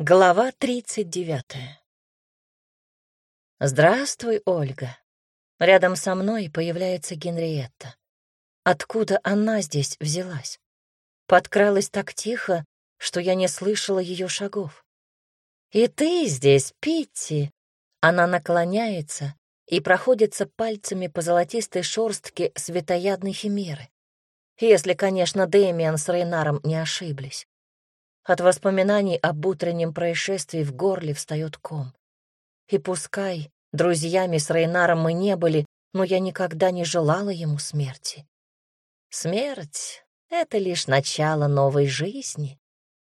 Глава тридцать девятая. Здравствуй, Ольга. Рядом со мной появляется Генриетта. Откуда она здесь взялась? Подкралась так тихо, что я не слышала ее шагов. «И ты здесь, Питти!» Она наклоняется и проходится пальцами по золотистой шорстке светоядной химеры. Если, конечно, Дэмиан с Рейнаром не ошиблись. От воспоминаний об утреннем происшествии в горле встает ком. И пускай друзьями с Рейнаром мы не были, но я никогда не желала ему смерти. Смерть — это лишь начало новой жизни,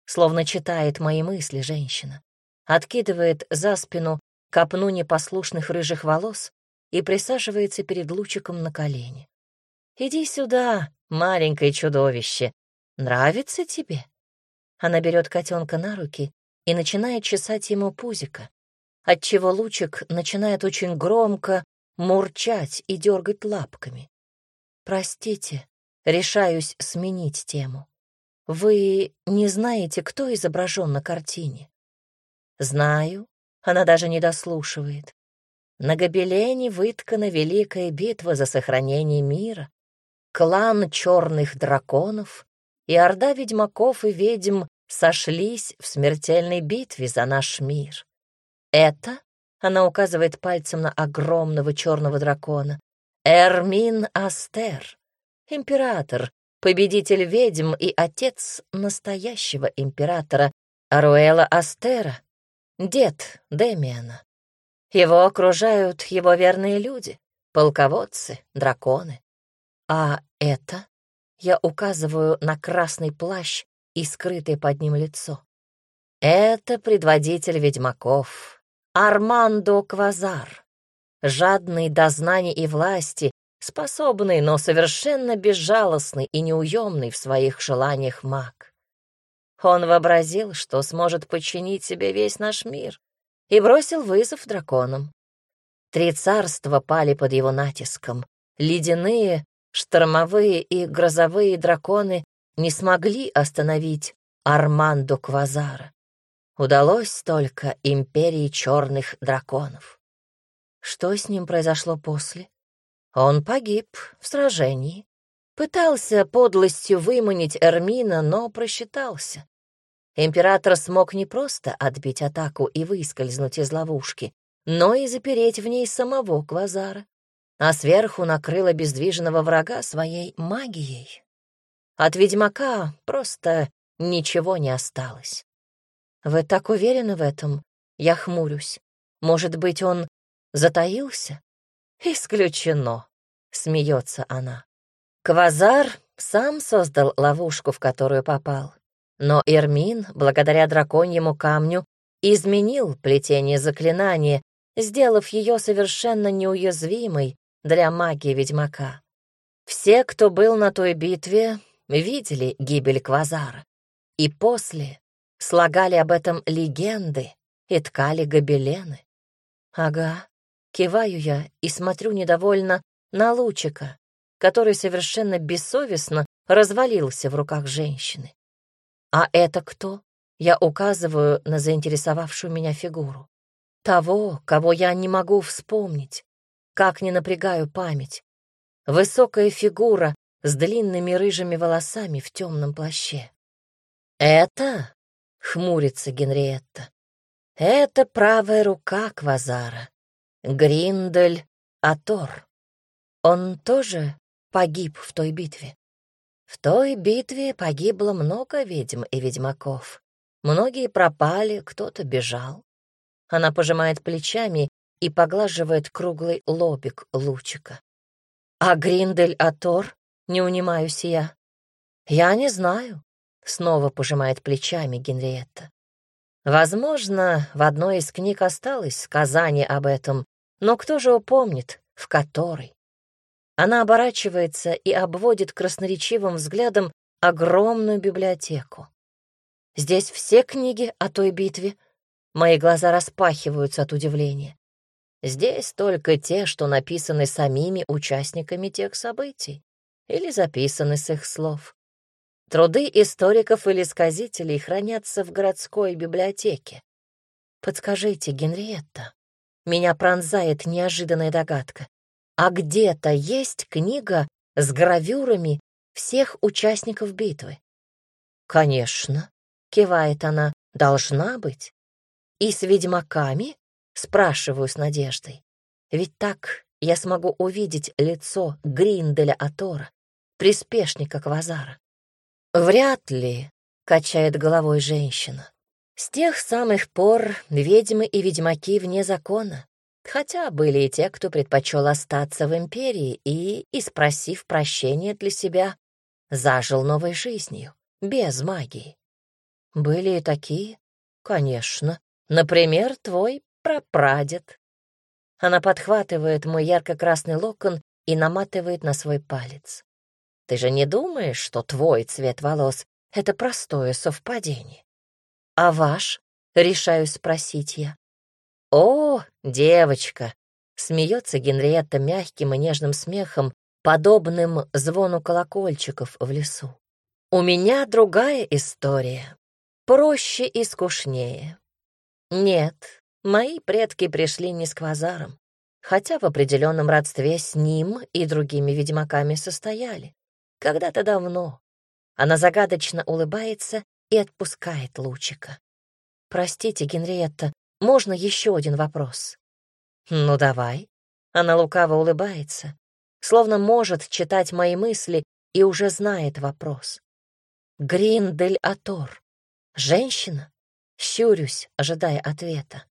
словно читает мои мысли женщина. Откидывает за спину копну непослушных рыжих волос и присаживается перед лучиком на колени. «Иди сюда, маленькое чудовище. Нравится тебе?» Она берет котенка на руки и начинает чесать ему пузико, отчего лучик начинает очень громко мурчать и дергать лапками. «Простите, решаюсь сменить тему. Вы не знаете, кто изображен на картине?» «Знаю», она даже не дослушивает. На гобелене выткана великая битва за сохранение мира, клан черных драконов и орда ведьмаков и ведьм сошлись в смертельной битве за наш мир. Это, она указывает пальцем на огромного черного дракона, Эрмин Астер, император, победитель ведьм и отец настоящего императора Аруэла Астера, дед Демиана. Его окружают его верные люди, полководцы, драконы. А это, я указываю на красный плащ и скрытое под ним лицо. Это предводитель ведьмаков, Армандо Квазар, жадный до знаний и власти, способный, но совершенно безжалостный и неуемный в своих желаниях маг. Он вообразил, что сможет подчинить себе весь наш мир, и бросил вызов драконам. Три царства пали под его натиском. Ледяные, штормовые и грозовые драконы не смогли остановить Армандо Квазара. Удалось только империи черных драконов. Что с ним произошло после? Он погиб в сражении. Пытался подлостью выманить Эрмина, но просчитался. Император смог не просто отбить атаку и выскользнуть из ловушки, но и запереть в ней самого Квазара, а сверху накрыл обездвиженного врага своей магией. От ведьмака просто ничего не осталось. Вы так уверены в этом? Я хмурюсь. Может быть, он затаился? Исключено, смеется она. Квазар сам создал ловушку, в которую попал. Но Эрмин, благодаря драконьему камню, изменил плетение заклинания, сделав ее совершенно неуязвимой для магии ведьмака. Все, кто был на той битве, видели гибель Квазара. И после слагали об этом легенды и ткали гобелены. Ага, киваю я и смотрю недовольно на лучика, который совершенно бессовестно развалился в руках женщины. А это кто? Я указываю на заинтересовавшую меня фигуру. Того, кого я не могу вспомнить, как не напрягаю память. Высокая фигура с длинными рыжими волосами в темном плаще. «Это?» — хмурится Генриетта. «Это правая рука Квазара, Гриндель Атор. Он тоже погиб в той битве?» В той битве погибло много ведьм и ведьмаков. Многие пропали, кто-то бежал. Она пожимает плечами и поглаживает круглый лобик лучика. А Гриндель Атор не унимаюсь я. Я не знаю, снова пожимает плечами Генриетта. Возможно, в одной из книг осталось сказание об этом, но кто же упомнит, в которой? Она оборачивается и обводит красноречивым взглядом огромную библиотеку. Здесь все книги о той битве. Мои глаза распахиваются от удивления. Здесь только те, что написаны самими участниками тех событий или записаны с их слов. Труды историков или сказителей хранятся в городской библиотеке. Подскажите, Генриетта, меня пронзает неожиданная догадка. А где-то есть книга с гравюрами всех участников битвы? Конечно, кивает она, должна быть. И с ведьмаками? Спрашиваю с надеждой. Ведь так я смогу увидеть лицо Гринделя Атора, приспешника Квазара. «Вряд ли», — качает головой женщина. «С тех самых пор ведьмы и ведьмаки вне закона, хотя были и те, кто предпочел остаться в империи и, испросив прощения для себя, зажил новой жизнью, без магии. Были и такие, конечно. Например, твой прапрадед». Она подхватывает мой ярко-красный локон и наматывает на свой палец. Ты же не думаешь, что твой цвет волос — это простое совпадение? А ваш? — решаюсь спросить я. О, девочка! — смеется Генриетта мягким и нежным смехом, подобным звону колокольчиков в лесу. У меня другая история, проще и скучнее. Нет, мои предки пришли не с квазаром, хотя в определенном родстве с ним и другими ведьмаками состояли. Когда-то давно. Она загадочно улыбается и отпускает лучика. «Простите, Генриетта, можно еще один вопрос?» «Ну, давай». Она лукаво улыбается, словно может читать мои мысли и уже знает вопрос. «Гриндель Атор. Женщина?» Щурюсь, ожидая ответа.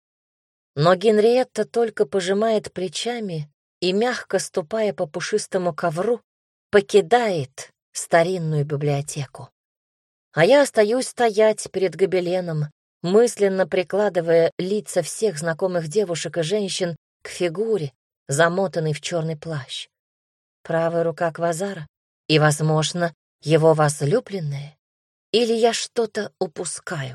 Но Генриетта только пожимает плечами и, мягко ступая по пушистому ковру, покидает старинную библиотеку. А я остаюсь стоять перед гобеленом, мысленно прикладывая лица всех знакомых девушек и женщин к фигуре, замотанной в черный плащ. Правая рука Квазара и, возможно, его возлюбленная. Или я что-то упускаю?